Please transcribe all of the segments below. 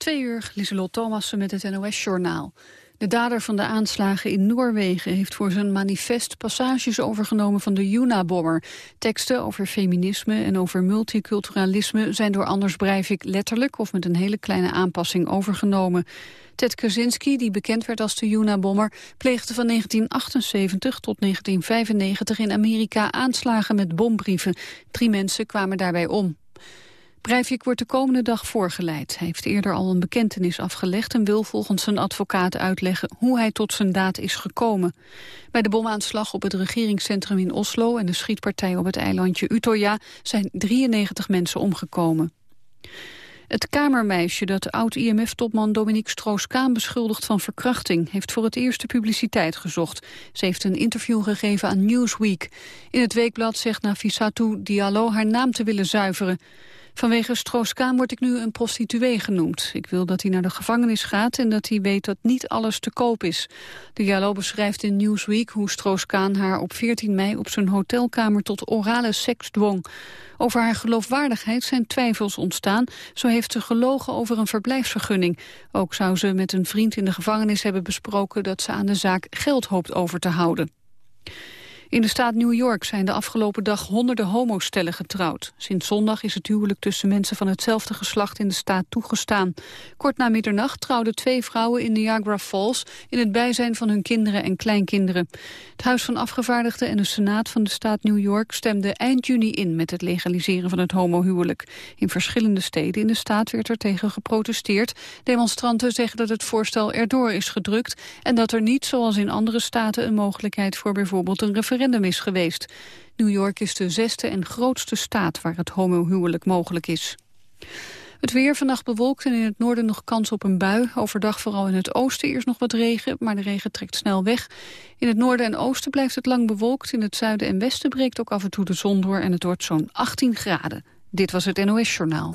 Twee uur, Lieselot Thomassen met het NOS-journaal. De dader van de aanslagen in Noorwegen heeft voor zijn manifest passages overgenomen van de Juna-bommer. Teksten over feminisme en over multiculturalisme zijn door Anders Breivik letterlijk of met een hele kleine aanpassing overgenomen. Ted Kaczynski, die bekend werd als de Juna-bommer, pleegde van 1978 tot 1995 in Amerika aanslagen met bombrieven. Drie mensen kwamen daarbij om. Breivik wordt de komende dag voorgeleid. Hij heeft eerder al een bekentenis afgelegd... en wil volgens zijn advocaat uitleggen hoe hij tot zijn daad is gekomen. Bij de bomaanslag op het regeringscentrum in Oslo... en de schietpartij op het eilandje Utøya zijn 93 mensen omgekomen. Het kamermeisje dat oud-IMF-topman Dominique Stroos-Kaan beschuldigt van verkrachting, heeft voor het eerst de publiciteit gezocht. Ze heeft een interview gegeven aan Newsweek. In het weekblad zegt Nafissatou Diallo haar naam te willen zuiveren. Vanwege Stroos-Kaan word ik nu een prostituee genoemd. Ik wil dat hij naar de gevangenis gaat en dat hij weet dat niet alles te koop is. De Jallo beschrijft in Newsweek hoe Stroos-Kaan haar op 14 mei op zijn hotelkamer tot orale seks dwong. Over haar geloofwaardigheid zijn twijfels ontstaan. Zo heeft ze gelogen over een verblijfsvergunning. Ook zou ze met een vriend in de gevangenis hebben besproken dat ze aan de zaak geld hoopt over te houden. In de staat New York zijn de afgelopen dag honderden homostellen getrouwd. Sinds zondag is het huwelijk tussen mensen van hetzelfde geslacht in de staat toegestaan. Kort na middernacht trouwden twee vrouwen in Niagara Falls... in het bijzijn van hun kinderen en kleinkinderen. Het Huis van Afgevaardigden en de Senaat van de staat New York... stemden eind juni in met het legaliseren van het homohuwelijk. In verschillende steden in de staat werd er tegen geprotesteerd. Demonstranten zeggen dat het voorstel erdoor is gedrukt... en dat er niet, zoals in andere staten, een mogelijkheid voor bijvoorbeeld een referendum referendum is geweest. New York is de zesde en grootste staat waar het homohuwelijk mogelijk is. Het weer vannacht bewolkt en in het noorden nog kans op een bui. Overdag vooral in het oosten eerst nog wat regen, maar de regen trekt snel weg. In het noorden en oosten blijft het lang bewolkt. In het zuiden en westen breekt ook af en toe de zon door en het wordt zo'n 18 graden. Dit was het NOS Journaal.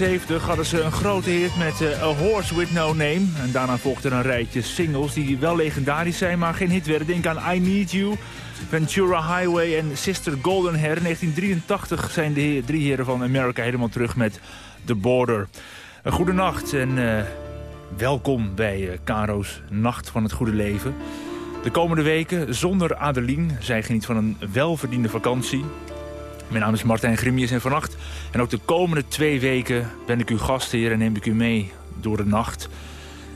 1978 hadden ze een grote hit met uh, A Horse With No Name. En daarna volgden een rijtje singles die wel legendarisch zijn, maar geen hit werden. Denk aan I Need You, Ventura Highway en Sister Golden Hair. In 1983 zijn de drie heren van America helemaal terug met The Border. Een goede nacht en uh, welkom bij Caro's Nacht van het Goede Leven. De komende weken zonder Adeline. Zij geniet van een welverdiende vakantie. Mijn naam is Martijn Grimius en vannacht en ook de komende twee weken ben ik uw gastheer en neem ik u mee door de nacht.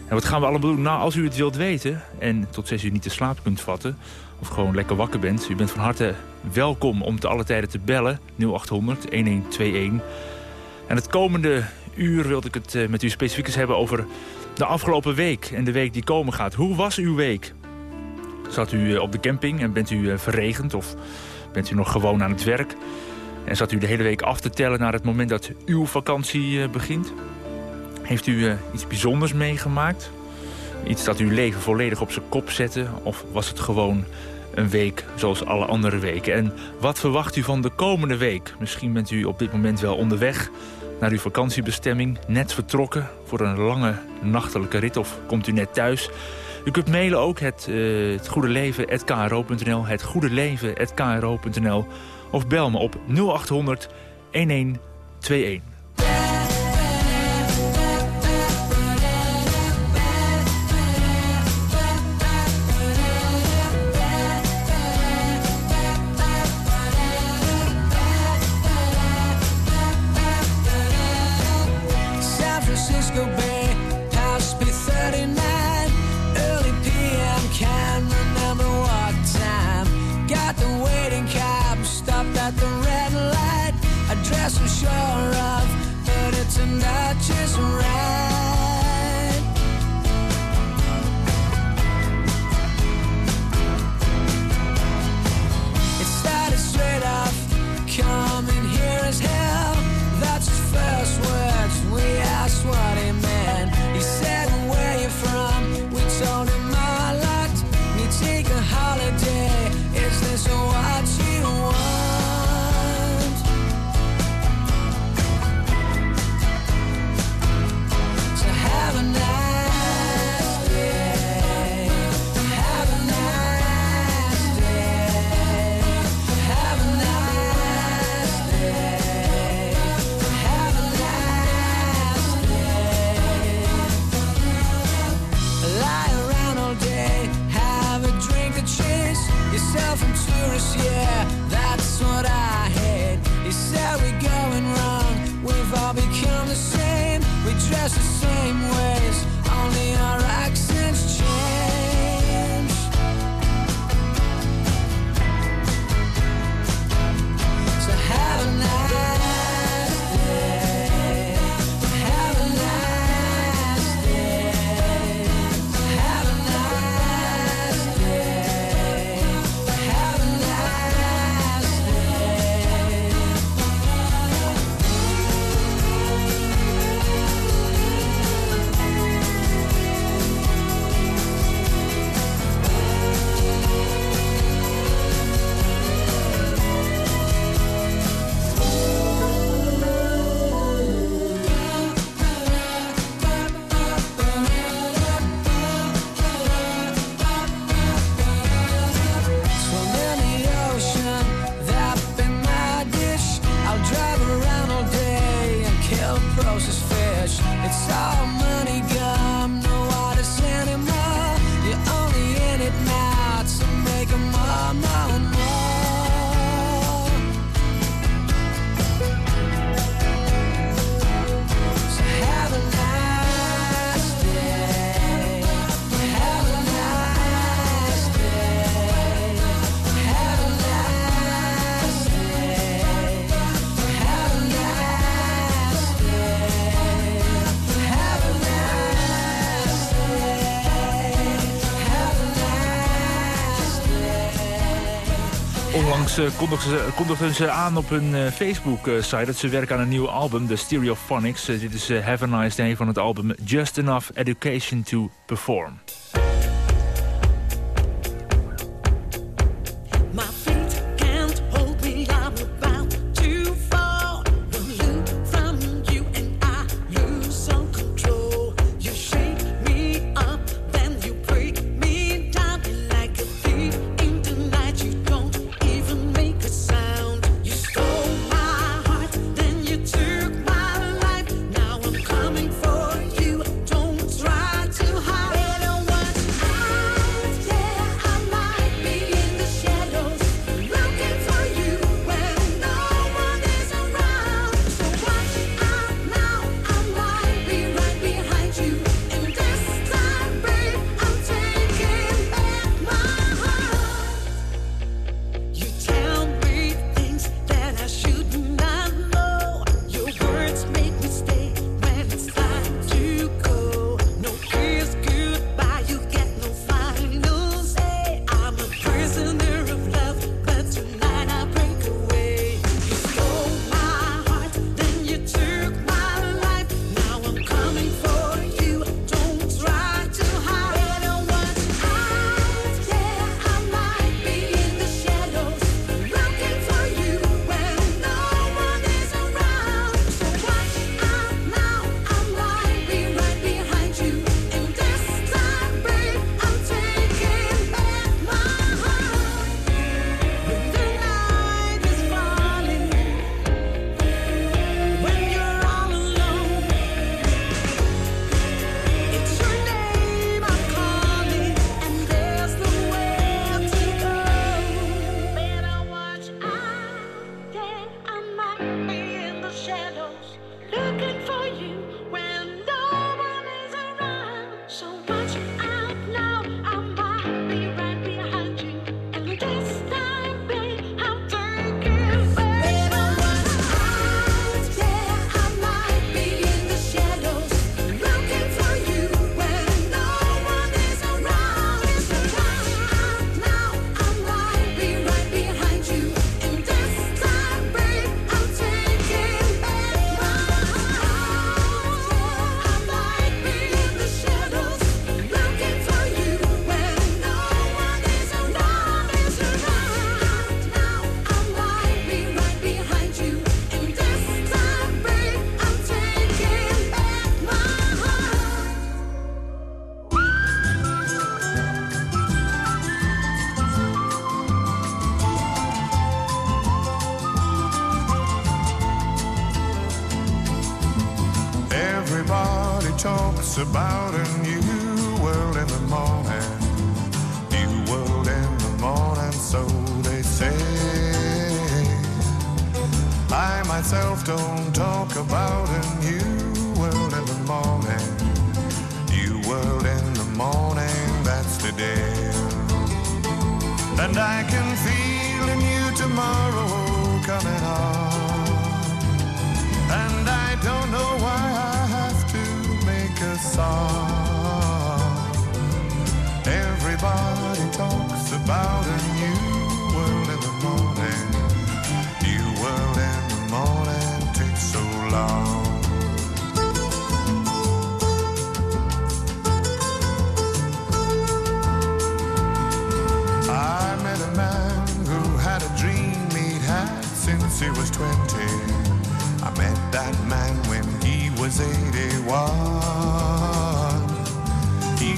En wat gaan we allemaal doen? Nou, als u het wilt weten en tot zes uur niet te slaap kunt vatten... of gewoon lekker wakker bent, u bent van harte welkom om te alle tijden te bellen. 0800 1121. En het komende uur wilde ik het eh, met u specifiek eens hebben over de afgelopen week... en de week die komen gaat. Hoe was uw week? Zat u eh, op de camping en bent u eh, verregend of bent u nog gewoon aan het werk? En zat u de hele week af te tellen naar het moment dat uw vakantie eh, begint? Heeft u uh, iets bijzonders meegemaakt? Iets dat uw leven volledig op zijn kop zette? Of was het gewoon een week zoals alle andere weken? En wat verwacht u van de komende week? Misschien bent u op dit moment wel onderweg naar uw vakantiebestemming. Net vertrokken voor een lange nachtelijke rit of komt u net thuis... U kunt mailen ook het, uh, het goede leven, het goede leven, of bel me op 0800 1121. Onlangs kondigden ze, aan op hun uh, Facebook-site... dat ze werken aan een nieuw album, de Stereophonics. Uh, dit is Have a Nice Day van het album Just Enough Education to Perform.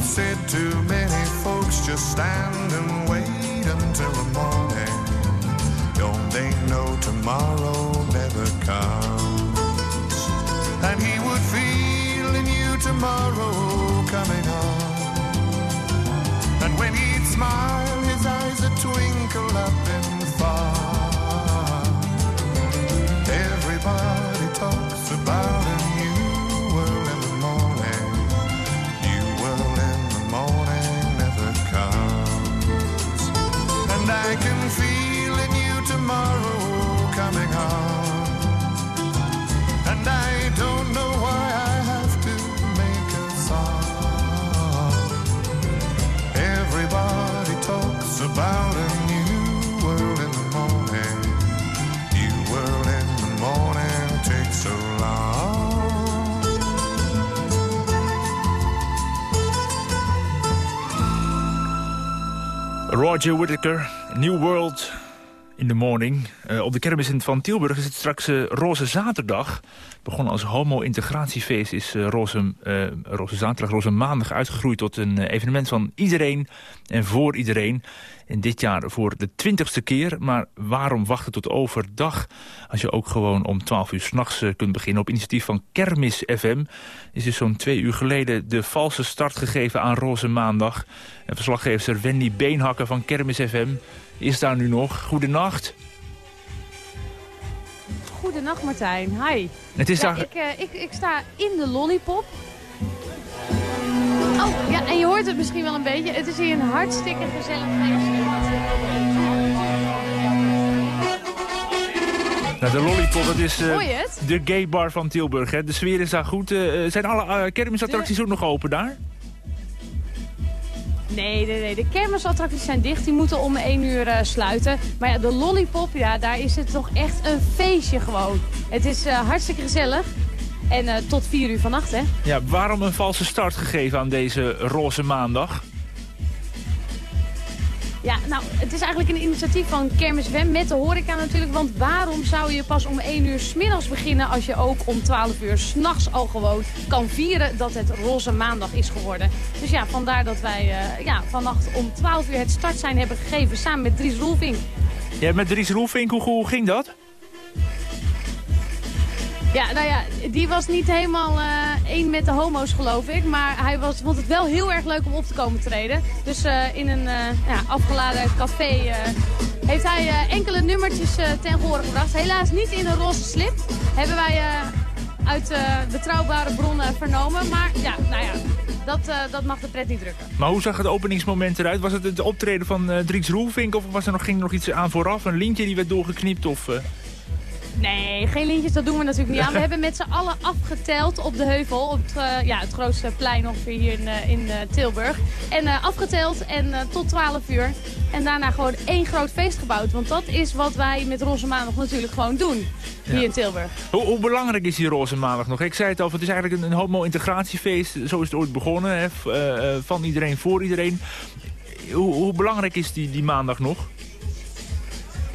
Said to many folks, just stand and wait until the morning. Don't they know tomorrow never comes? And he would feel a new tomorrow coming on. And when he'd smile, his eyes would twinkle up in the far. Roger Whittaker, New World in the Morning. Eh, op de kermis van Tilburg is het straks eh, Roze Zaterdag. Begonnen als homo-integratiefeest is eh, Roze, Roze Zaterdag, Roze Maandag uitgegroeid tot een evenement van iedereen en voor iedereen. En dit jaar voor de twintigste keer. Maar waarom wachten tot overdag als je ook gewoon om 12 uur s'nachts uh, kunt beginnen? Op initiatief van Kermis FM is dus zo'n twee uur geleden de valse start gegeven aan Roze Maandag. En verslaggever Wendy Beenhakker van Kermis FM is daar nu nog. Goedenacht. Goedenacht Martijn, hi. Het is Ja, daar... ik, eh, ik, ik sta in de Lollipop. Oh, ja, en je hoort het misschien wel een beetje. Het is hier een hartstikke gezellig feestje. Nou, de Lollipop, dat is eh, de gay bar van Tilburg. Hè. De sfeer is daar goed. Eh, zijn alle kermisattracties ook nog open daar? Nee, nee, nee. De kermisattracties zijn dicht. Die moeten om 1 uur eh, sluiten. Maar ja, de Lollipop, ja, daar is het toch echt een feestje gewoon. Het is eh, hartstikke gezellig. En eh, tot 4 uur vannacht, hè. Ja, waarom een valse start gegeven aan deze roze maandag? Ja, nou, het is eigenlijk een initiatief van Kermis FM met de horeca natuurlijk. Want waarom zou je pas om 1 uur 's middags beginnen als je ook om 12 uur s'nachts al gewoon kan vieren dat het roze maandag is geworden. Dus ja, vandaar dat wij eh, ja, vannacht om 12 uur het startsein hebben gegeven samen met Dries Roelvink. Ja, met Dries Roelvink, hoe ging dat? Ja, nou ja, die was niet helemaal eh, één met de homo's geloof ik. Maar hij was, vond het wel heel erg leuk om op te komen treden. Dus eh, in een eh, ja, afgeladen café heeft hij enkele nummertjes ten gehore gebracht. Helaas niet in een roze slip. Hebben wij uit betrouwbare bronnen vernomen. Maar ja, nou ja, dat, dat mag de pret niet drukken. Maar hoe zag het openingsmoment eruit? Was het het optreden van eh Dries Roelvink of was er nog, ging er nog iets aan vooraf? Een lintje die werd doorgeknipt of... Nee, geen lintjes, dat doen we natuurlijk niet aan. We hebben met z'n allen afgeteld op de heuvel, op het, eh, ja, het grootste plein ongeveer hier in, eh, in eh, Tilburg. En afgeteld en tot 12 uur. En daarna gewoon één groot feest gebouwd. Want dat is wat wij met Roze Maandag natuurlijk gewoon doen hier in Tilburg. Hoe, hoe belangrijk is die roze maandag nog? Ik zei het al, het is eigenlijk een, een homo-integratiefeest. Zo is het ooit begonnen, hè? van iedereen voor iedereen. Hoe, hoe belangrijk is die, die maandag nog?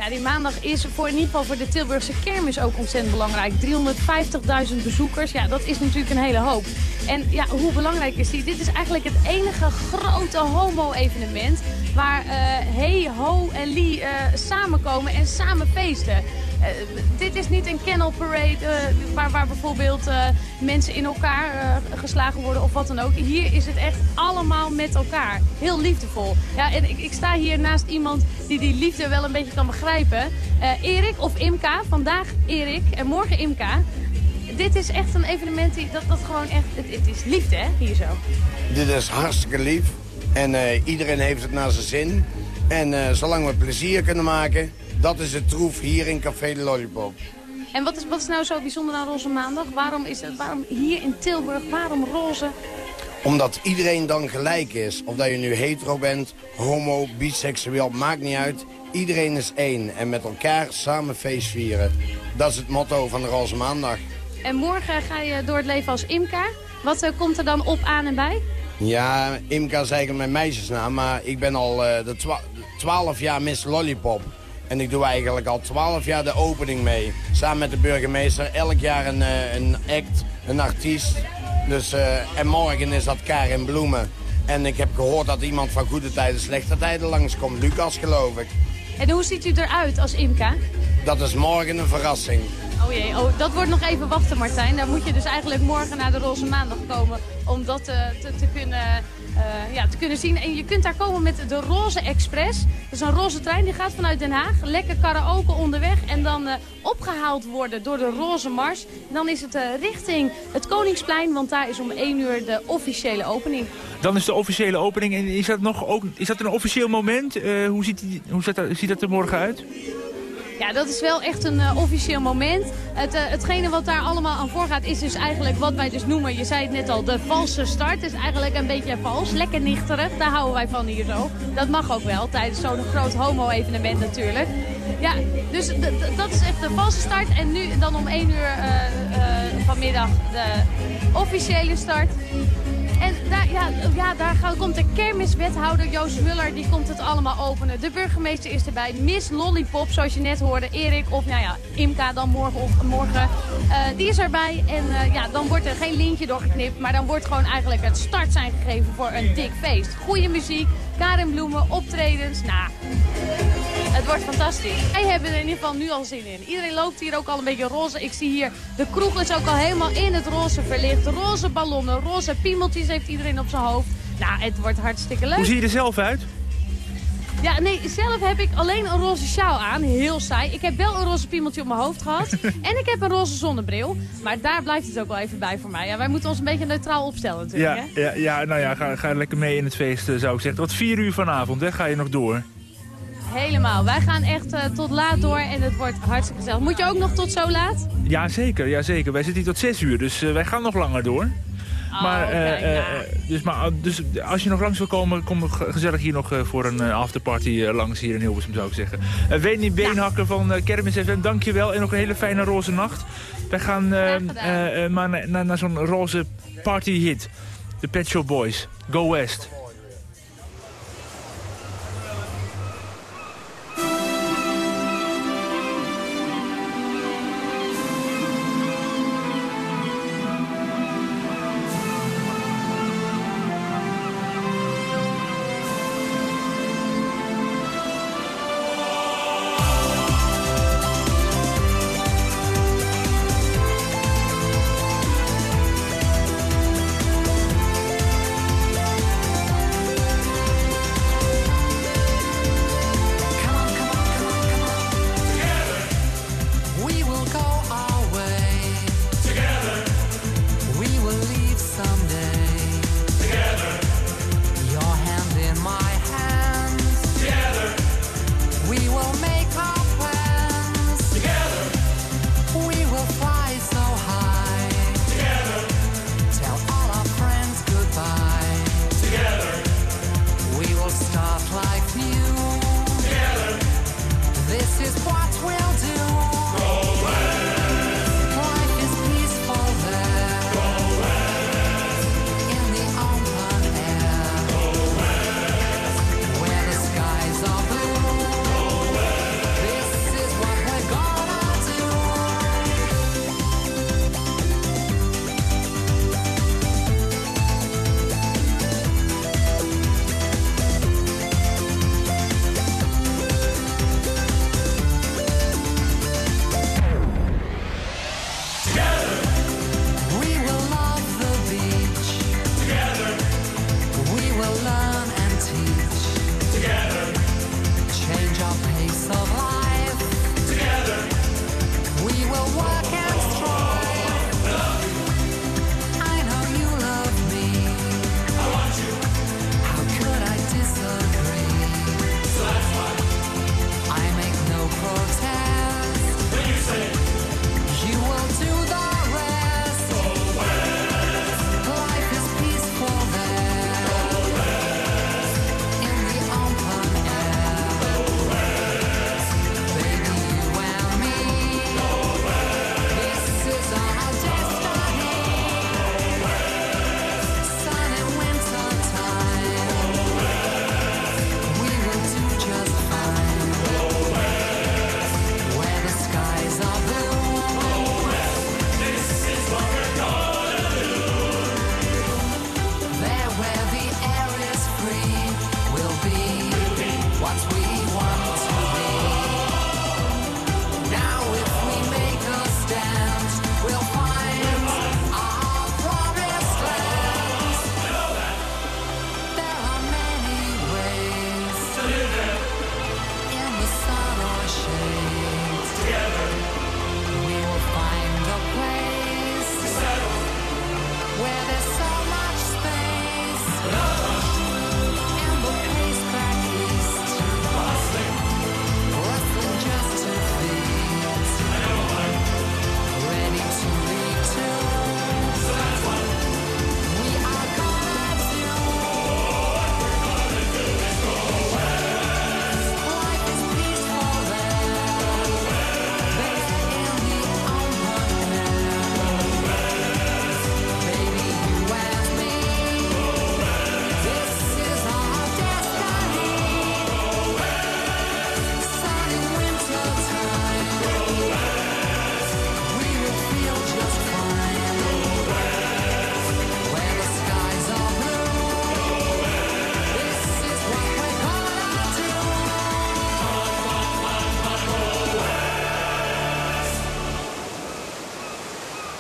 Ja, die maandag is voor, in ieder geval voor de Tilburgse kermis ook ontzettend belangrijk. 350.000 bezoekers, ja, dat is natuurlijk een hele hoop. En ja, hoe belangrijk is die? Dit is eigenlijk het enige grote homo-evenement waar eh, hey, ho en lie eh, samenkomen en samen feesten. Dit is niet een kennel parade waar, waar bijvoorbeeld mensen in elkaar geslagen worden of wat dan ook. Hier is het echt allemaal met elkaar. Heel liefdevol. Ja, en ik, ik sta hier naast iemand die die liefde wel een beetje kan begrijpen. Erik of Imka. Vandaag Erik en morgen Imka dit is echt een evenement die, dat, dat gewoon echt, het, het is liefde hè, hier zo. Dit is hartstikke lief en iedereen heeft het naar zijn zin. En zolang we plezier kunnen maken, dat is het troef hier in Café de Lollipop. En wat is, wat is nou zo bijzonder aan Roze Maandag? Waarom is het, waarom hier in Tilburg, waarom roze? Omdat iedereen dan gelijk is. Of dat je nu hetero bent, homo, biseksueel, maakt niet uit. Iedereen is één en met elkaar samen feest vieren. Dat is het motto van de Roze Maandag. En morgen ga je door het leven als Imka. Wat uh, komt er dan op, aan en bij? Ja, Imka is eigenlijk mijn meisjesnaam, maar ik ben al uh, de 12 jaar Miss Lollipop. En ik doe eigenlijk al 12 jaar de opening mee. Samen met de burgemeester. Elk jaar een, uh, een act, een artiest. Dus, en morgen is dat Karin Bloemen. En ik heb gehoord dat iemand van goede tijden, slechte tijden langskomt. Lucas, geloof ik. En hoe ziet u eruit als Imka? Dat is morgen een verrassing. Oh jee, oh, dat wordt nog even wachten Martijn. Daar moet je dus eigenlijk morgen naar de Roze Maandag komen om dat te, te, kunnen, uh, ja, te kunnen zien. En je kunt daar komen met de Roze Express. Dat is een roze trein, die gaat vanuit Den Haag. Lekker karaoke onderweg en dan uh, opgehaald worden door de Roze Mars. Dan is het richting het Koningsplein, want daar is om 1 uur de officiële opening. Dan is de officiële opening. En is dat, nog ook, is dat een officieel moment? hoe ziet, hoe ziet, dat, ziet dat er morgen uit? Ja, dat is wel echt een uh, officieel moment. Het, uh, hetgene wat daar allemaal aan voorgaat is dus eigenlijk wat wij dus noemen, je zei het net al, de valse start. Is eigenlijk een beetje vals, lekker nichterig. Daar houden wij van hier zo. Dat mag ook wel, tijdens zo'n groot homo-evenement natuurlijk. Ja, dus dat is echt de valse start. En nu dan om 1 uur uh, vanmiddag de officiële start. En daar, ja, ja, daar komt de kermiswethouder Joost Muller, die komt het allemaal openen. De burgemeester is erbij. Miss Lollipop, zoals je net hoorde. Erik of nou ja, Imka dan morgen. Of, morgen uh, die is erbij. En uh, ja, dan wordt er geen lintje doorgeknipt. Maar dan wordt gewoon eigenlijk het start zijn gegeven voor een dik feest. Goede muziek, Karin Bloemen, optredens. Nou, het wordt fantastisch. Wij hebben er in ieder geval nu al zin in. Iedereen loopt hier ook al een beetje roze. Ik zie hier, de kroeg is ook al helemaal in het roze verlicht. Roze ballonnen, roze piemeltjes heeft iedereen op zijn hoofd. Nou, het wordt hartstikke leuk. Hoe zie je er zelf uit? Ja, nee, zelf heb ik alleen een roze sjaal aan. Heel saai. Ik heb wel een roze piemeltje op mijn hoofd gehad. en ik heb een roze zonnebril. Maar daar blijft het ook wel even bij voor mij. Ja, wij moeten ons een beetje neutraal opstellen natuurlijk. Ja, hè? ja, ja nou ja, ga, ga lekker mee in het feest, eh, zou ik zeggen. Wat vier uur vanavond, hè? Ga je nog door? Helemaal. Wij gaan echt uh, tot laat door en het wordt hartstikke gezellig. Moet je ook nog tot zo laat? Ja, zeker. Ja, zeker. Wij zitten hier tot zes uur, dus uh, wij gaan nog langer door. Oh, maar, uh, ja. dus, maar dus als je nog langs wil komen, kom gezellig hier nog voor een afterparty langs hier in Hilversum, zou ik zeggen. Wendy Beenhakker van Kermis FM, dankjewel. En nog een hele fijne roze nacht. Wij gaan maar naar, naar, naar zo'n roze partyhit. De Pet Shop Boys. Go West.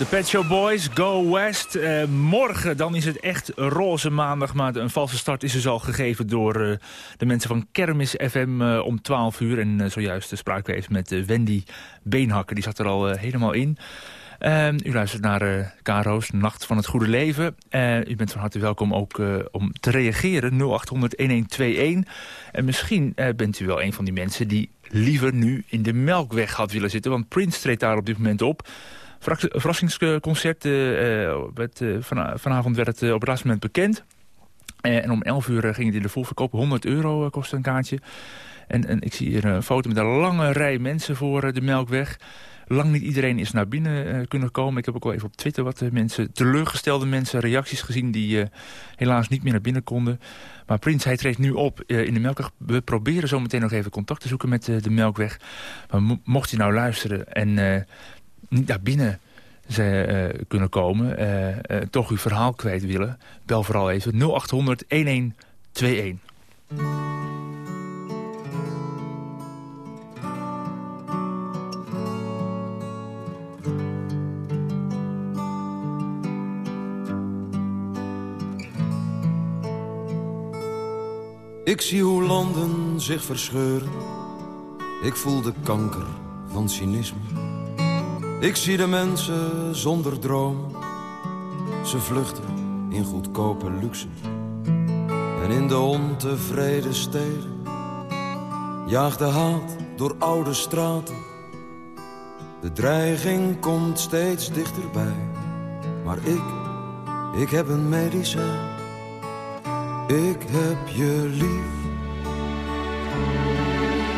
De Pet Show Boys, Go West. Uh, morgen dan is het echt roze maandag, maar een valse start is dus al gegeven door uh, de mensen van Kermis FM uh, om 12 uur. En zojuist spraken we even met Wendy Beenhakker, die zat er al helemaal in. Ehm, u luistert naar Karo's Nacht van het Goede Leven. u bent van harte welkom ook om te reageren. 0800-1121. En misschien bent u wel een van die mensen die liever nu in de Melkweg had willen zitten. Want Prince treedt daar op dit moment op verrassingsconcert. Uh, van, vanavond werd het op het laatste moment bekend. en om 11 uur ging het in de volverkoop. 100 euro kostte een kaartje. En, en ik zie hier een foto met een lange rij mensen voor de Melkweg. Lang niet iedereen is naar binnen kunnen komen. Ik heb ook wel even op Twitter wat mensen, teleurgestelde mensen, reacties gezien... die helaas niet meer naar binnen konden. Maar Prins, hij treedt nu op in de Melkweg. We proberen zo meteen nog even contact te zoeken met de Melkweg. Maar mocht u nou luisteren en niet naar binnen ze, uh, kunnen komen, uh, uh, toch uw verhaal kwijt willen, bel vooral even 0800 1121. Ik zie hoe landen zich verscheuren. Ik voel de kanker van cynisme. Ik zie de mensen zonder droom. Ze vluchten in goedkope luxe. En in de ontevreden steden jaagt de haat door oude straten. De dreiging komt steeds dichterbij. Maar ik, ik heb een medicijn. Ik heb je lief.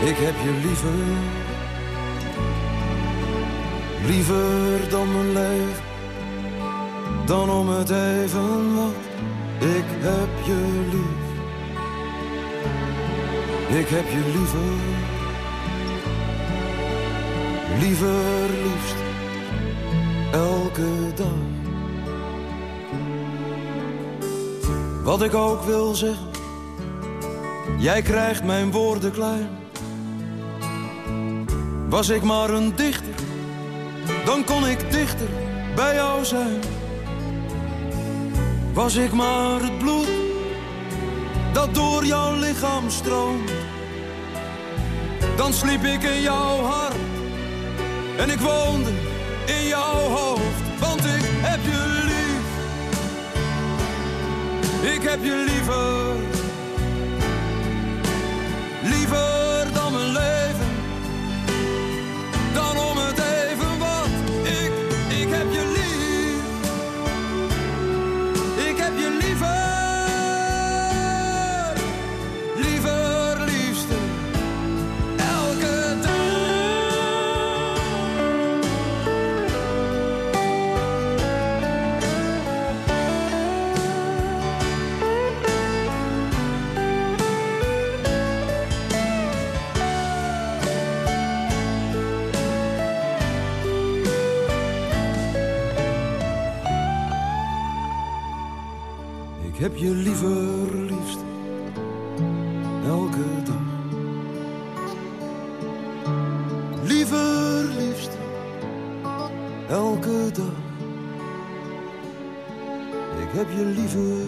Ik heb je liever Liever dan mijn leven, dan om het even wat. Ik heb je lief. Ik heb je liever. Liever liefst, elke dag. Wat ik ook wil zeggen, jij krijgt mijn woorden klein. Was ik maar een dichter dan kon ik dichter bij jou zijn. Was ik maar het bloed dat door jouw lichaam stroomt. Dan sliep ik in jouw hart en ik woonde in jouw hoofd. Want ik heb je lief, ik heb je liever, heb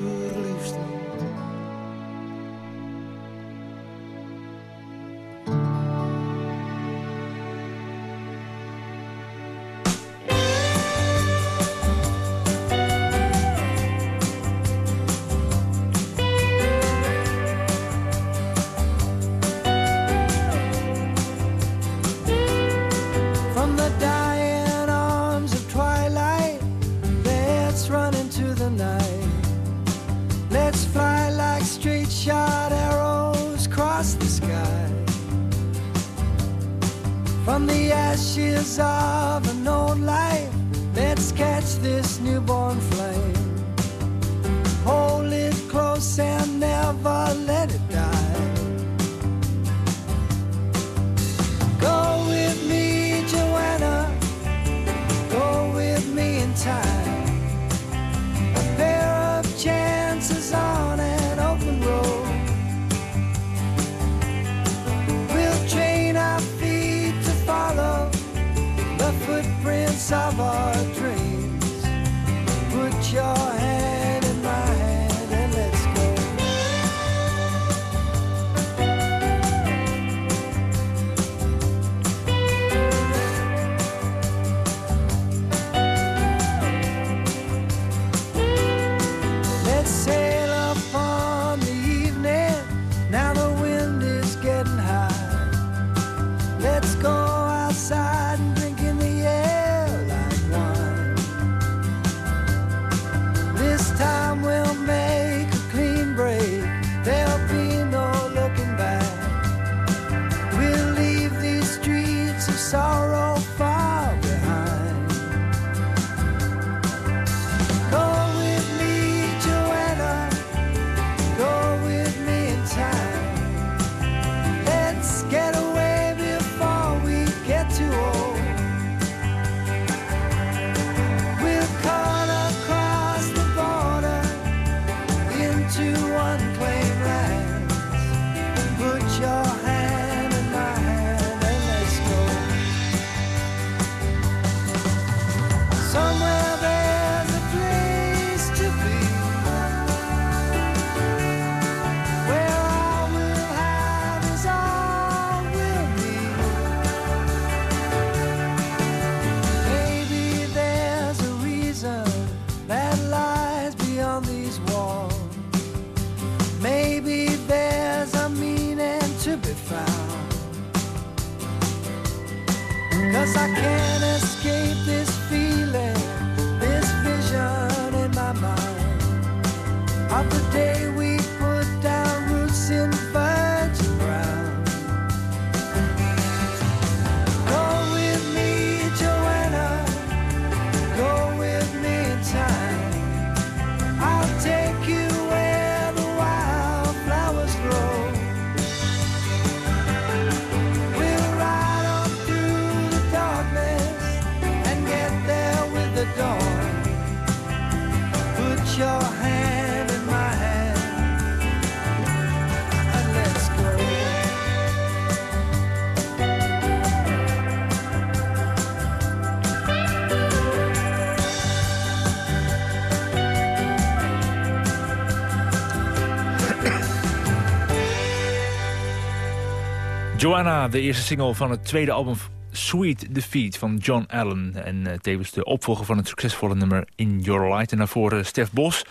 Joanna, de eerste single van het tweede album Sweet Defeat van John Allen. En uh, tevens de opvolger van het succesvolle nummer In Your Light. En daarvoor uh, Stef Bos.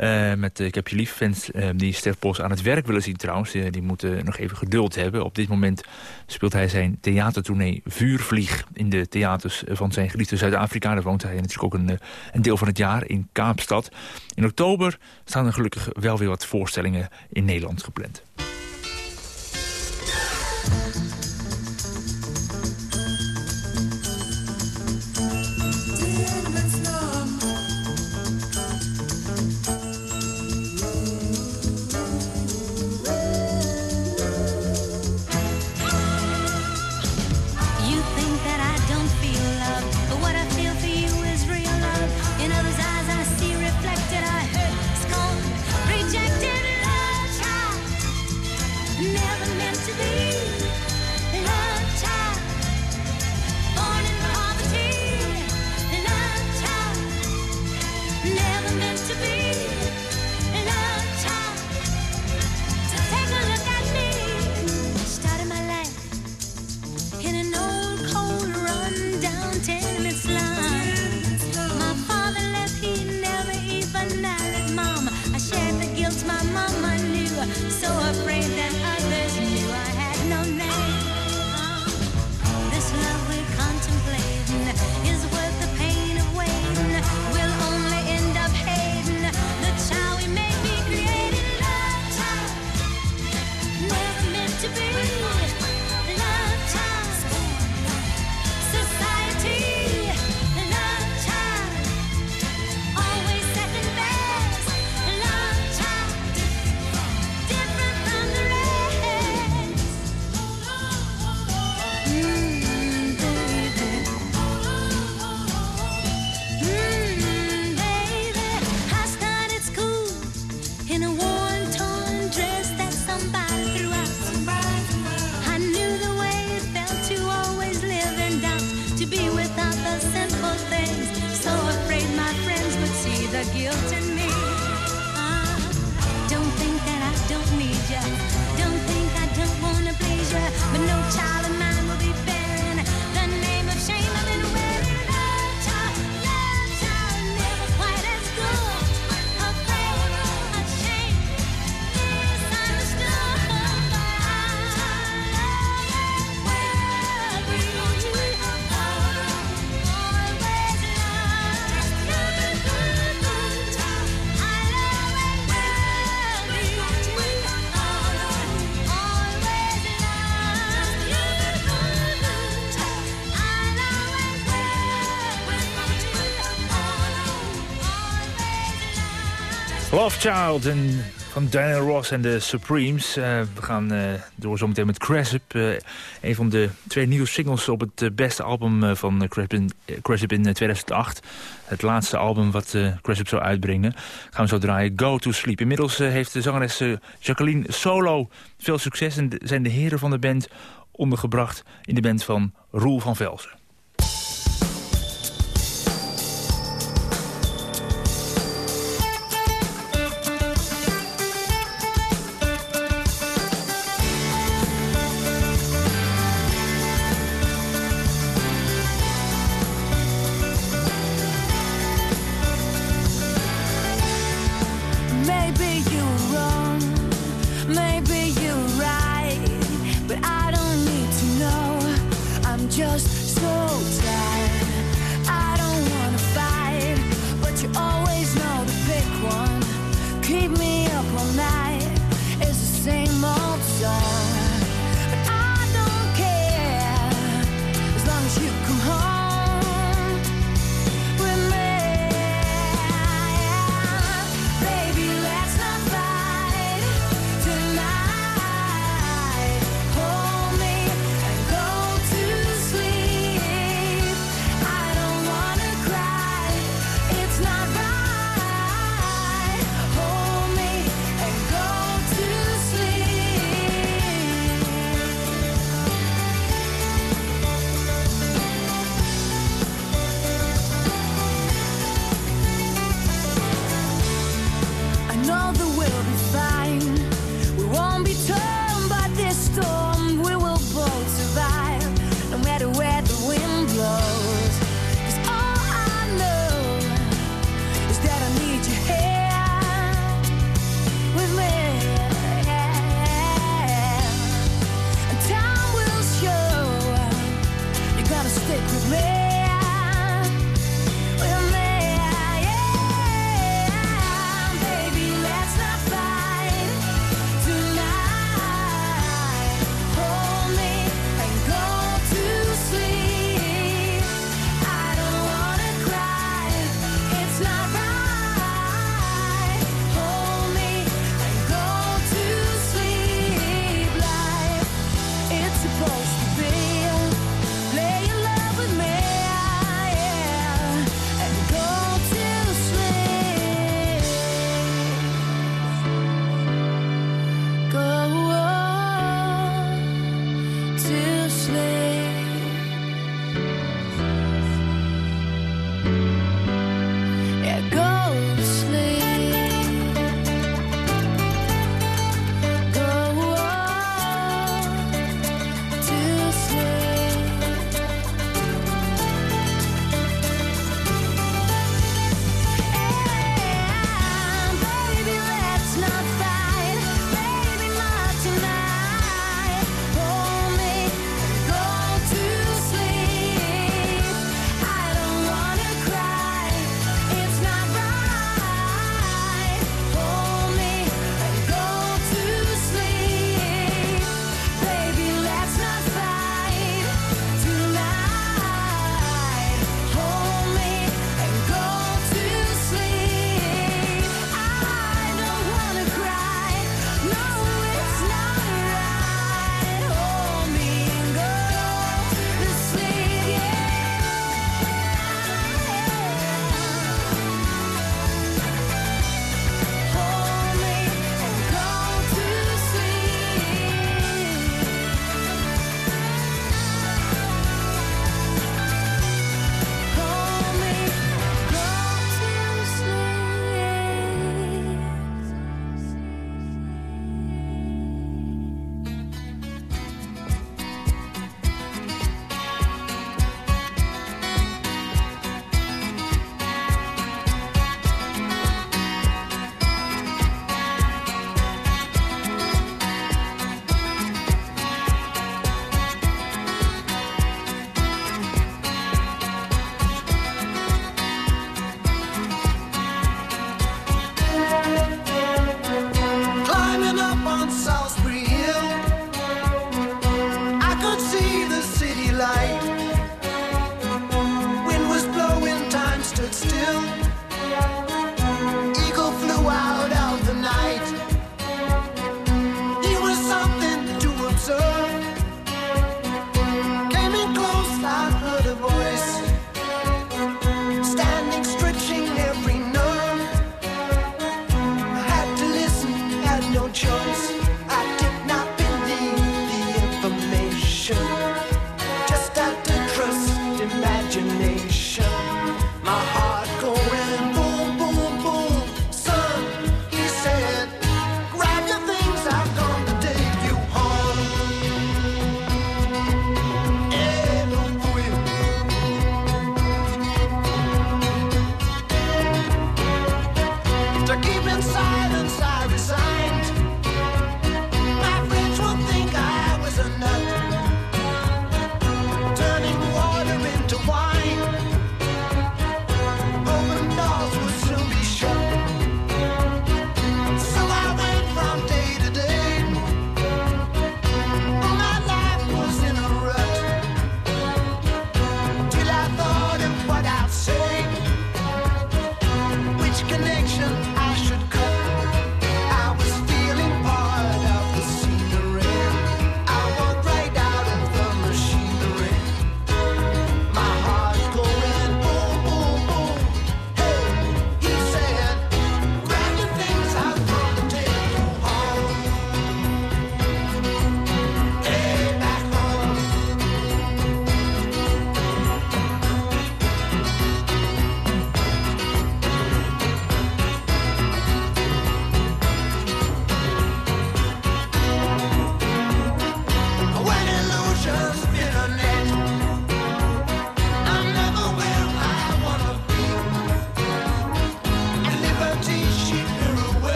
Uh, met Ik heb je lief fans die Stef Bos aan het werk willen zien trouwens. die moeten nog even geduld hebben. Op dit moment speelt hij zijn theatertournee Vuurvlieg... in de theaters van zijn geliefde Zuid-Afrika. Daar woont hij natuurlijk ook een, een deel van het jaar in Kaapstad. In oktober staan er gelukkig wel weer wat voorstellingen in Nederland gepland. Love Child en van Diana Ross en de Supremes. Uh, we gaan uh, door zometeen met Cressip. Uh, een van de twee nieuwe singles op het beste album van Cressip in, in 2008. Het laatste album wat Cressip zou uitbrengen. Gaan we zo draaien. Go to Sleep. Inmiddels heeft de zangeres Jacqueline Solo veel succes. En zijn de heren van de band ondergebracht in de band van Roel van Velzen.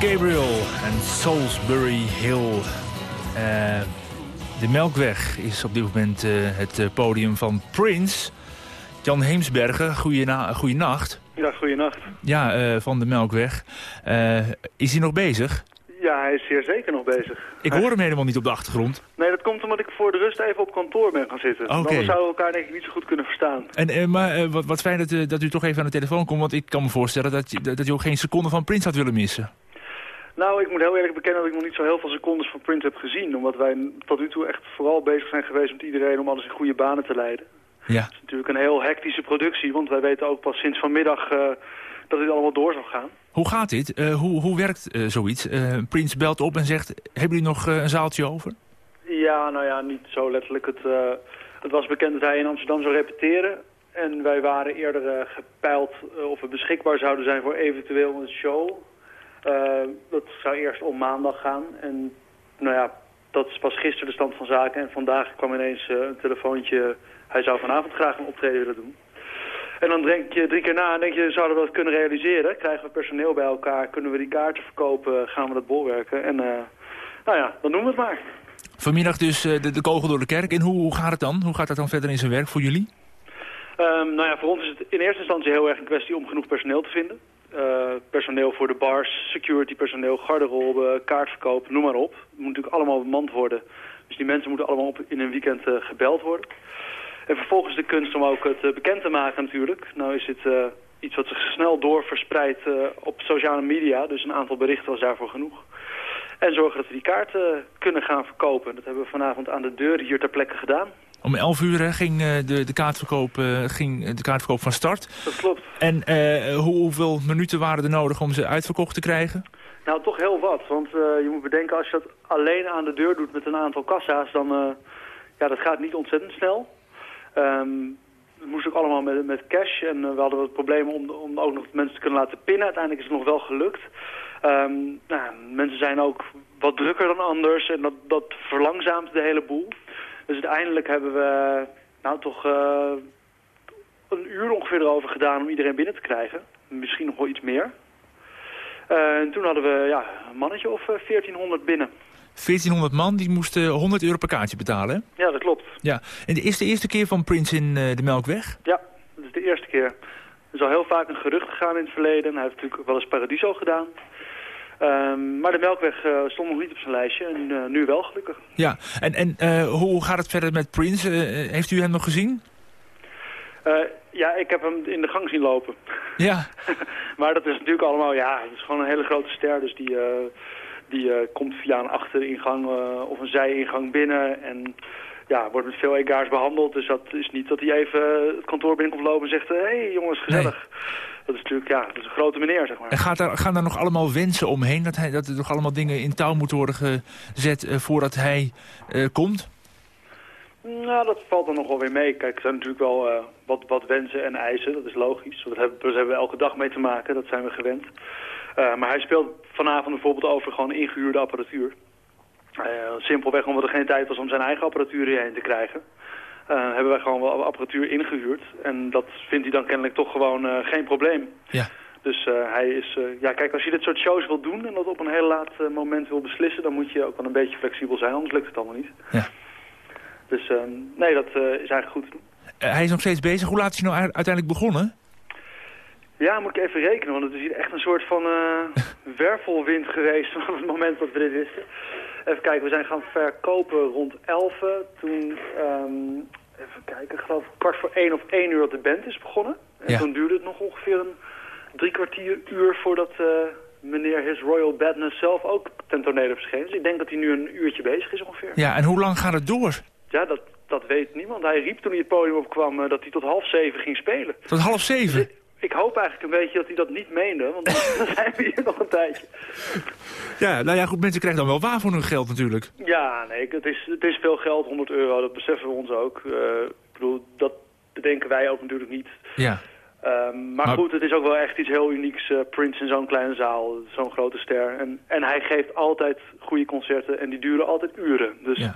Gabriel en Salisbury Hill. Eh, de Melkweg is op dit moment eh, het eh, podium van Prince. Jan Heemsbergen, goeienacht. Ja, goeienacht. Ja, van de Melkweg. Is hij nog bezig? Ja, hij is zeer zeker nog bezig. Ik hoor hem helemaal niet op de achtergrond. Nee, dat komt omdat ik voor de rust even op kantoor ben gaan zitten. Oké. Anders zouden we elkaar denk ik niet zo goed kunnen verstaan. En, eh, maar eh, wat, wat fijn dat, dat u toch even aan de telefoon komt. Want ik kan me voorstellen dat, je- dat, u ook geen seconde van Prince had willen missen. Nou, ik moet heel eerlijk bekennen dat ik nog niet zo heel veel secondes van Prince heb gezien. Omdat wij tot nu toe echt vooral bezig zijn geweest met iedereen om alles in goede banen te leiden. Ja. Het is natuurlijk een heel hectische productie, want wij weten ook pas sinds vanmiddag eh, dat dit allemaal door zal gaan. Hoe gaat dit? Eh, hoe, hoe werkt eh, zoiets? Prince belt op en zegt, hebben jullie nog een zaaltje over? Ja, nou ja, niet zo letterlijk. Het, het was bekend dat hij in Amsterdam zou repeteren. En wij waren eerder gepeild of we beschikbaar zouden zijn voor eventueel een show. Eh, dat zou eerst om maandag gaan. En nou ja, dat is pas gisteren de stand van zaken. En vandaag kwam ineens eh, een telefoontje. Hij zou vanavond graag een optreden willen doen. En dan denk je drie keer na en denk je, zouden we dat kunnen realiseren? Krijgen we personeel bij elkaar? Kunnen we die kaarten verkopen? Gaan we dat bolwerken? En eh, nou ja, dan doen we het maar. Vanmiddag dus de, de kogel door de kerk. En hoe, hoe gaat het dan? Hoe gaat dat dan verder in zijn werk voor jullie? Ehm, nou ja, voor ons is het in eerste instantie heel erg een kwestie om genoeg personeel te vinden. Eh, personeel voor de bars, security personeel, garderobe, kaartverkoop, noem maar op. Het moet natuurlijk allemaal bemand worden. Dus die mensen moeten allemaal in een weekend eh, gebeld worden. En vervolgens de kunst om ook het eh, bekend te maken natuurlijk. Nou is het iets wat zich snel doorverspreidt op sociale media. Dus een aantal berichten was daarvoor genoeg. En zorgen dat we die kaarten kunnen gaan verkopen. Dat hebben we vanavond aan de deur hier ter plekke gedaan. Om 11 uur ging, eh, de, de, kaartverkoop, eh, ging de kaartverkoop van start. Dat klopt. En eh, hoe, hoeveel minuten waren er nodig om ze uitverkocht te krijgen? Nou, toch heel wat. Want eh, je moet bedenken, als je dat alleen aan de deur doet met een aantal kassa's, dan eh, ja, dat gaat niet ontzettend snel. Ehm het moest ook allemaal met, met cash en eh, we hadden wat problemen om, om ook nog mensen te kunnen laten pinnen. Uiteindelijk is het nog wel gelukt. Ehm, nou, mensen zijn ook wat drukker dan anders en dat, dat verlangzaamt de hele boel. Dus uiteindelijk hebben we nou toch eh, een uur ongeveer erover gedaan om iedereen binnen te krijgen. Misschien nog wel iets meer. Eh, en toen hadden we ja, een mannetje of eh, 1400 binnen. 1400 man, die moesten 100 euro per kaartje betalen. hè? Ja, dat klopt. Ja. En is de eerste keer van Prince in eh, de Melkweg? Ja, dat is de eerste keer. Er is al heel vaak een gerucht gegaan in het verleden. Hij heeft natuurlijk wel eens Paradiso gedaan. Ehm, maar de Melkweg eh, stond nog niet op zijn lijstje en eh, nu wel gelukkig. Ja. En, en eh, hoe gaat het verder met Prince? Heeft u hem nog gezien? Ja, ik heb hem in de gang zien lopen. Ja. maar dat is natuurlijk allemaal, ja, het is gewoon een hele grote ster. Dus die, die komt via een achteringang of een zijingang binnen. En ja, wordt met veel egaars behandeld. Dus dat is niet dat hij even het kantoor binnenkomt lopen en zegt... Hé hey, jongens, gezellig. Dat is natuurlijk, ja, dat is een grote meneer, zeg maar. En gaat daar, gaan daar nog allemaal wensen omheen? Dat, hij, dat er nog allemaal dingen in touw moeten worden gezet eh, voordat hij eh, komt? Nou, dat valt dan nog wel weer mee. Kijk, er zijn natuurlijk wel eh, wat, wat wensen en eisen. Dat is logisch. Dat hebben, daar hebben we elke dag mee te maken. Dat zijn we gewend. Maar hij speelt vanavond bijvoorbeeld over gewoon ingehuurde apparatuur. Simpelweg omdat er geen tijd was om zijn eigen apparatuur hierheen te krijgen. Eh, hebben wij gewoon wel apparatuur ingehuurd. En dat vindt hij dan kennelijk toch gewoon eh, geen probleem. Ja. Dus eh, hij is... ja, kijk, als je dit soort shows wil doen en dat op een heel laat moment wil beslissen... dan moet je ook wel een beetje flexibel zijn, anders lukt het allemaal niet. Ja. Dus nee, dat is eigenlijk goed te doen. Hij is nog steeds bezig. Hoe laat is hij nou uiteindelijk begonnen? Ja, moet ik even rekenen, want het is hier echt een soort van wervelwind geweest op het moment dat we dit wisten. Even kijken, we zijn gaan verkopen rond 11. Toen, ehm, even kijken, ik geloof kwart voor 1 of 1 uur dat de band is begonnen. En Ja. toen duurde het nog ongeveer een drie kwartier uur voordat eh, meneer His Royal Badness zelf ook ten verscheen. Dus ik denk dat hij nu een uurtje bezig is ongeveer. Ja, en hoe lang gaat het door? Ja, dat, dat weet niemand. Hij riep toen hij het podium opkwam eh, dat hij tot half zeven ging spelen. Tot half zeven? Ik hoop eigenlijk een beetje dat hij dat niet meende, want dan zijn we hier nog een tijdje. Ja, nou ja, goed, mensen krijgen dan wel waar voor hun geld natuurlijk. Ja, nee, het is, het is veel geld, 100 euro, dat beseffen we ons ook. Eh, ik bedoel, dat bedenken wij ook natuurlijk niet. Ja. Ehm, maar, Maar- goed, het is ook wel echt iets heel unieks. eh Prince in zo'n kleine zaal, zo'n grote ster. En, en hij geeft altijd goede concerten en die duren altijd uren. Dus Ja.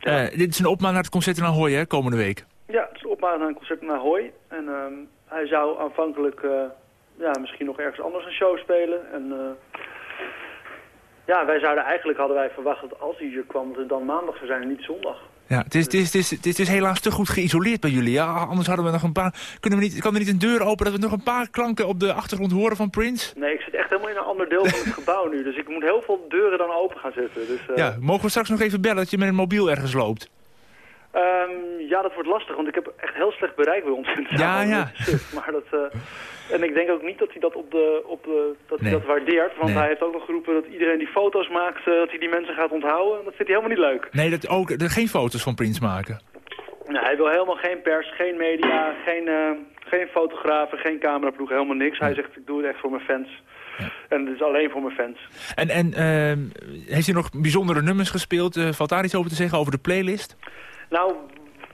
Eh, dit is een opname naar het concert in Ahoy, hè, komende week. Ja, het is opmaat naar een concert naar Hooi. En ehm, hij zou aanvankelijk eh, ja, misschien nog ergens anders een show spelen. En eh, ja, wij zouden eigenlijk, hadden wij verwacht dat als hij hier kwam, dat het dan maandag zou zijn en niet zondag. Ja, het is, het, is, het, is, het is dus helaas te goed geïsoleerd bij jullie. Ja, anders hadden we nog een paar... Kunnen we niet, kan er niet een deur open dat we nog een paar klanken op de achtergrond horen van Prince? Nee, ik zit echt helemaal in een ander deel van het gebouw nu. Dus ik moet heel veel deuren dan open gaan zetten. Dus, eh, Ja, mogen we straks nog even bellen dat je met een mobiel ergens loopt? Ehm, ja, dat wordt lastig, want ik heb echt heel slecht bereik bij ons in de Ja, ja. Het. Maar dat, eh, en ik denk ook niet dat hij dat, op de, op de, dat, hij dat waardeert. Want Nee. hij heeft ook nog geroepen dat iedereen die foto's maakt, eh, dat hij die mensen gaat onthouden. Dat vindt hij helemaal niet leuk. Nee, dat ook, er geen foto's van Prince maken. Nou, hij wil helemaal geen pers, geen media, geen, eh, geen fotografen, geen cameraploeg, helemaal niks. Hij zegt, ik doe het echt voor mijn fans. En het is alleen voor mijn fans. En, en ehm, heeft hij nog bijzondere nummers gespeeld? Valt daar iets over te zeggen, over de playlist? Nou,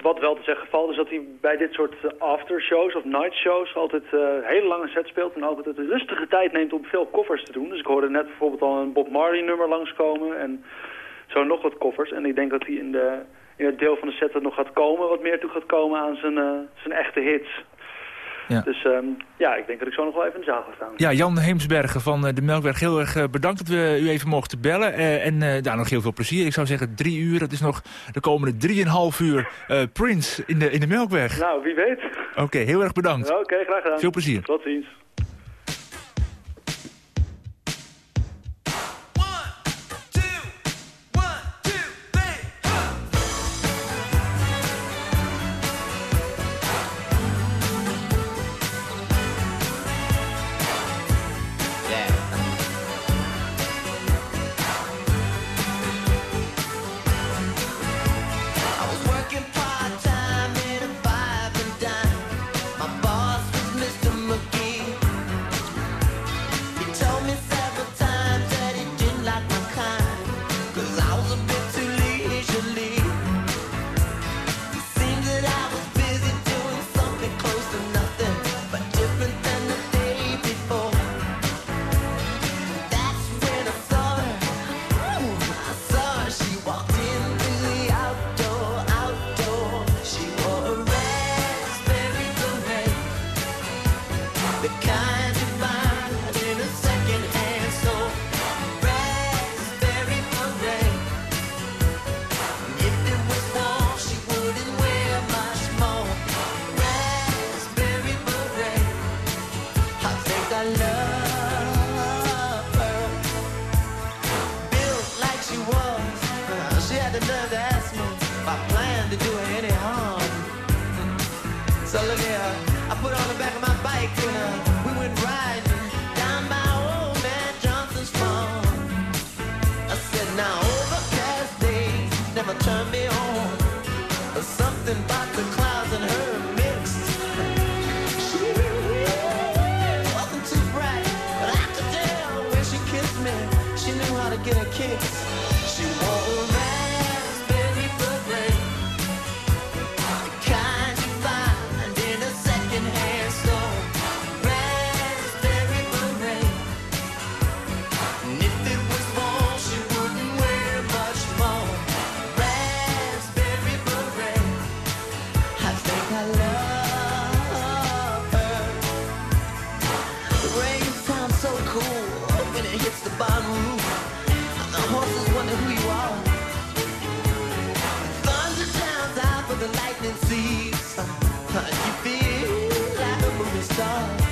wat wel te zeggen valt is dat hij bij dit soort eh, aftershows of nightshows altijd eh, hele lange sets speelt. En altijd een rustige tijd neemt om veel covers te doen. Dus ik hoorde net bijvoorbeeld al een Bob Marley nummer langskomen en zo nog wat covers. En ik denk dat hij in, de, in het deel van de set dat nog gaat komen, wat meer toe gaat komen aan zijn, eh, zijn echte hits. Ja. Dus ehm, ja, ik denk dat ik zo nog wel even in de zaal ga staan. Ja, Jan Heemsbergen van eh, de Melkweg, heel erg eh, bedankt dat we u even mochten bellen. Eh, en daar nog heel veel plezier. Ik zou zeggen drie uur, dat is nog de komende drieënhalf uur Prince in de, in de Melkweg. Nou, wie weet. Oké, heel erg bedankt. Oké, graag gedaan. Veel plezier. Tot ziens. Star.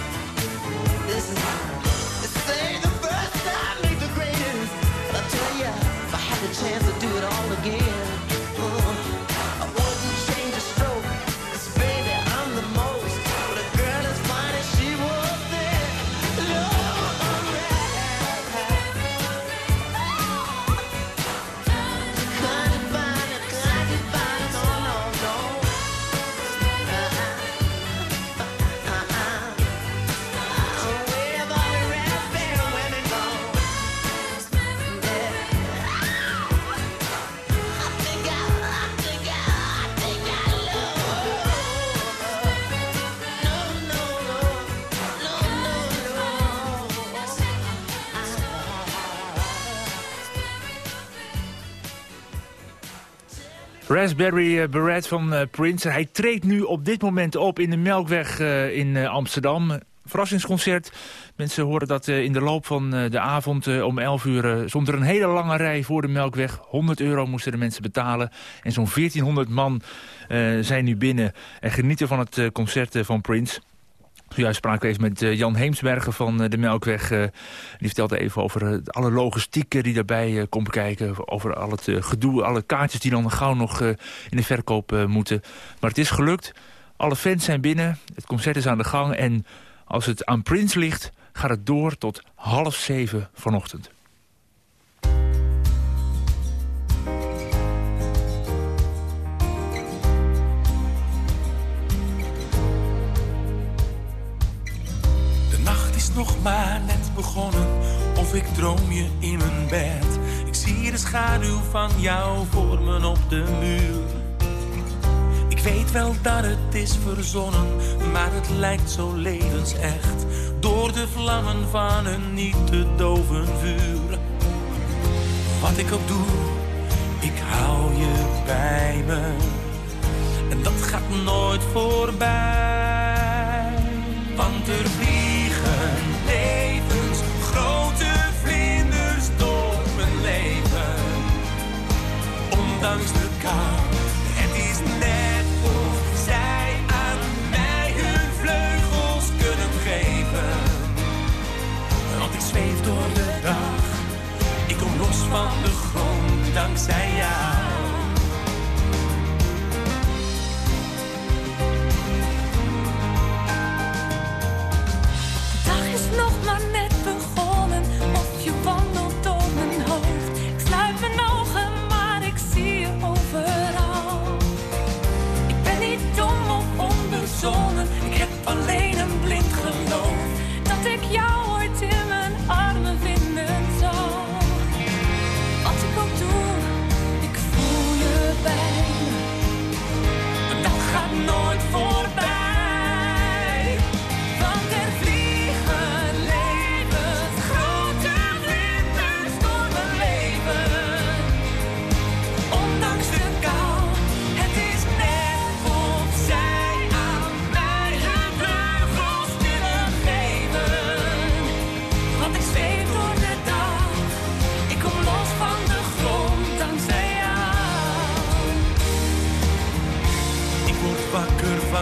Raspberry eh, Beret van eh, Prince. Hij treedt nu op dit moment op in de Melkweg eh, in Amsterdam. Verrassingsconcert. Mensen horen dat in de loop van de avond om 11 uur... stond er een hele lange rij voor de Melkweg. 100 euro moesten de mensen betalen. En zo'n 1400 man zijn nu binnen en genieten van het concert van Prince. Zojuist spraken we even met eh, Jan Heemsberger van eh, de Melkweg. eh, die vertelde even over alle logistiek die daarbij komt kijken. Over al het gedoe, alle kaartjes die dan gauw nog in de verkoop moeten. Maar het is gelukt. Alle fans zijn binnen. Het concert is aan de gang. En als het aan Prince ligt, gaat het door tot half zeven vanochtend. Nog maar net begonnen, of ik droom je in mijn bed. Ik zie de schaduw van jou vormen op de muur. Ik weet wel dat het is verzonnen, maar het lijkt zo levensecht. Door de vlammen van een niet te doven vuur. Wat ik ook doe, ik hou je bij me. En dat gaat nooit voorbij. Want er vliegen grond dankzij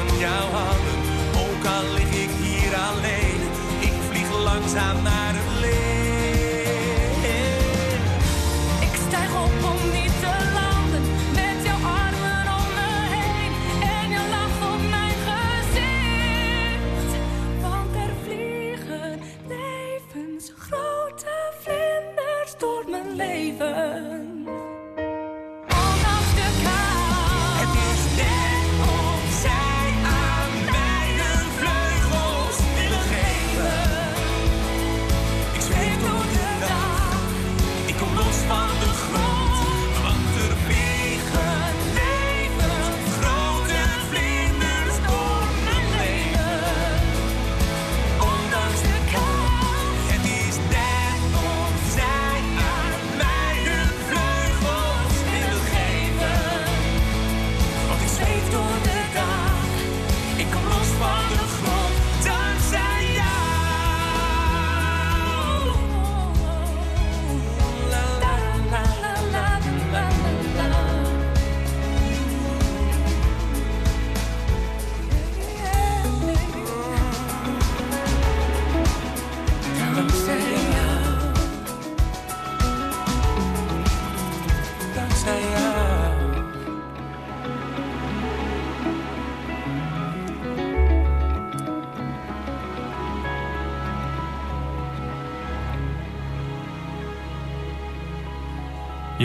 van jou ook al lig ik hier alleen. Ik vlieg langzaam naar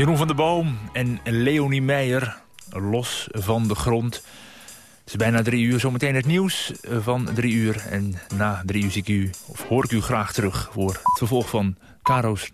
Jeroen van der Boom en Leonie Meijer, los van de grond. Het is bijna drie uur, zometeen het nieuws van drie uur. En na drie uur zie ik u, of hoor ik u graag terug voor het vervolg van Caro's